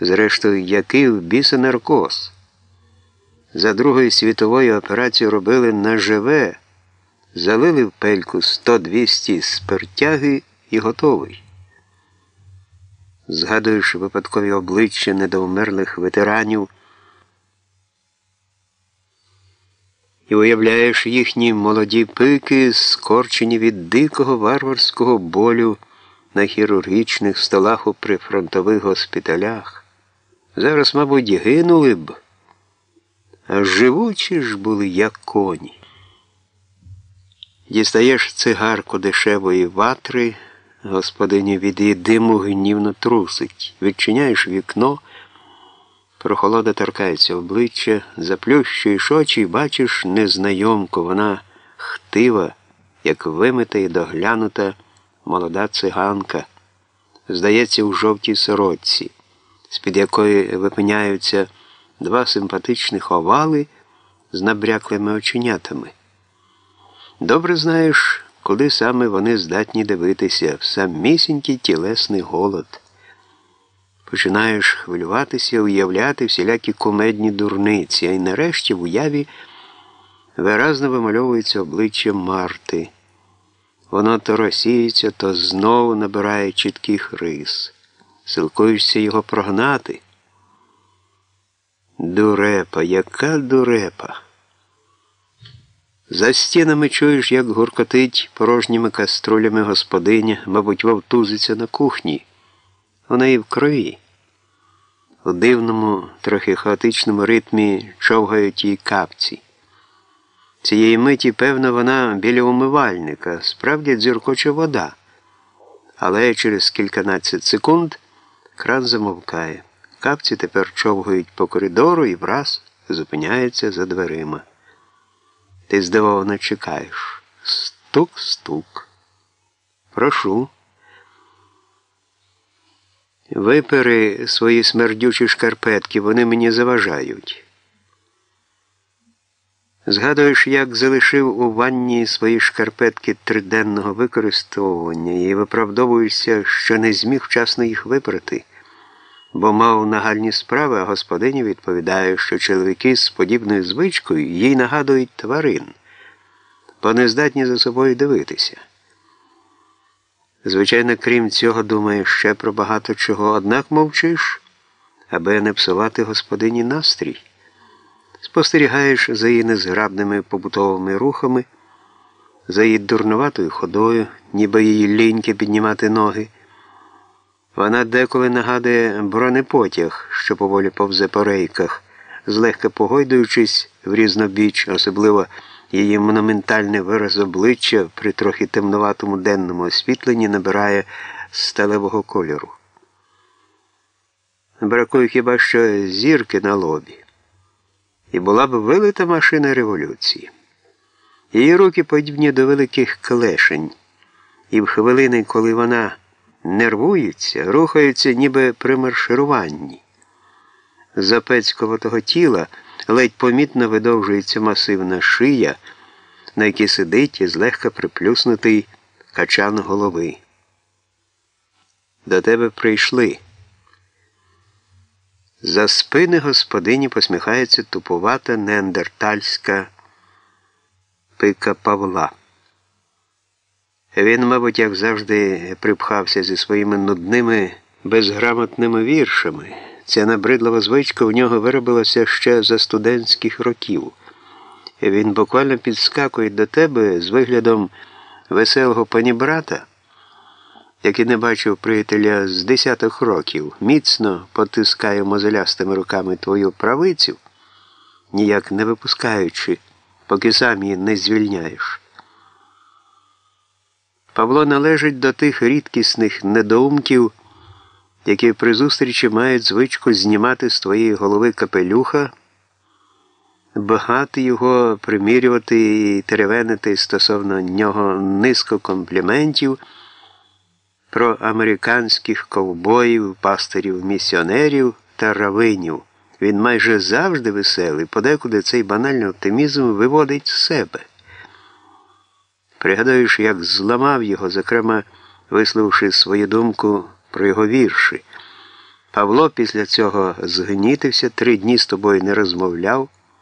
Зрештою, який в біса наркоз? За Другою світовою операцію робили наживе, залили в пельку 100-200 спиртяги і готовий. Згадуєш випадкові обличчя недовмерлих ветеранів і уявляєш їхні молоді пики, скорчені від дикого варварського болю на хірургічних столах у прифронтових госпіталях. Зараз, мабуть, гинули б, а живучі ж були, як коні. Дістаєш цигарку дешевої ватри, господині від диму гнівно трусить, відчиняєш вікно, прохолода торкається обличчя, заплющуєш очі і бачиш незнайомку, вона хтива, як вимита і доглянута молода циганка, здається, у жовтій сорочці, з-під якої випиняються два симпатичних овали з набряклими оченятами. Добре знаєш, куди саме вони здатні дивитися, в самісінький тілесний голод. Починаєш хвилюватися, уявляти всілякі кумедні дурниці, а й нарешті в уяві виразно вимальовується обличчя Марти. Воно то розсіється, то знову набирає чітких рис. Силкуєшся його прогнати. Дурепа, яка дурепа. За стінами чуєш, як гуркотить порожніми каструлями господиня, мабуть, вовтузиться на кухні. У неї в крові. У дивному, трохи хаотичному ритмі човгають її капці. Цієї миті, певно, вона біля умивальника, справді дзюркоче вода. Але через кільканадцять секунд кран замовкає. Капці тепер човгають по коридору і враз зупиняються за дверима. Ти здивовано чекаєш. Стук-стук. Прошу. Випери свої смердючі шкарпетки, вони мені заважають. Згадуєш, як залишив у ванні свої шкарпетки триденного використовування і виправдовуєшся, що не зміг вчасно їх випрати, бо мав нагальні справи, а господиня відповідає, що чоловіки з подібною звичкою їй нагадують тварин, бо не здатні за собою дивитися. Звичайно, крім цього, думаєш ще про багато чого, однак мовчиш, аби не псувати господині настрій. Спостерігаєш за її незграбними побутовими рухами, за її дурнуватою ходою, ніби її ліньки піднімати ноги. Вона деколи нагадує бронепотяг, що поволі повзе по рейках, злегка погойдуючись в різнобіч, особливо її монументальний вираз обличчя при трохи темнуватому денному освітленні набирає сталевого кольору. Бракує хіба що зірки на лобі і була б вилита машина революції. Її руки подібні до великих клешень, і в хвилини, коли вона нервується, рухаються ніби при маршируванні. З опецьковатого тіла ледь помітно видовжується масивна шия, на якій сидить і злегка приплюснутий качан голови. До тебе прийшли. За спини господині посміхається тупувата неандертальська пика Павла. Він, мабуть, як завжди, припхався зі своїми нудними, безграмотними віршами. Ця набридлива звичка в нього виробилася ще за студентських років. Він буквально підскакує до тебе з виглядом веселого панібрата який не бачив приятеля з десяток років, міцно потискає мозолястими руками твою правицю, ніяк не випускаючи, поки сам її не звільняєш. Павло належить до тих рідкісних недоумків, які при зустрічі мають звичку знімати з твоєї голови капелюха, багати його примірювати і теревенити стосовно нього низко компліментів про американських ковбоїв, пастирів, місіонерів та равинів. Він майже завжди веселий, подекуди цей банальний оптимізм виводить з себе. Пригадаєш, як зламав його, зокрема, висловивши свою думку про його вірші. Павло після цього згнітився, три дні з тобою не розмовляв.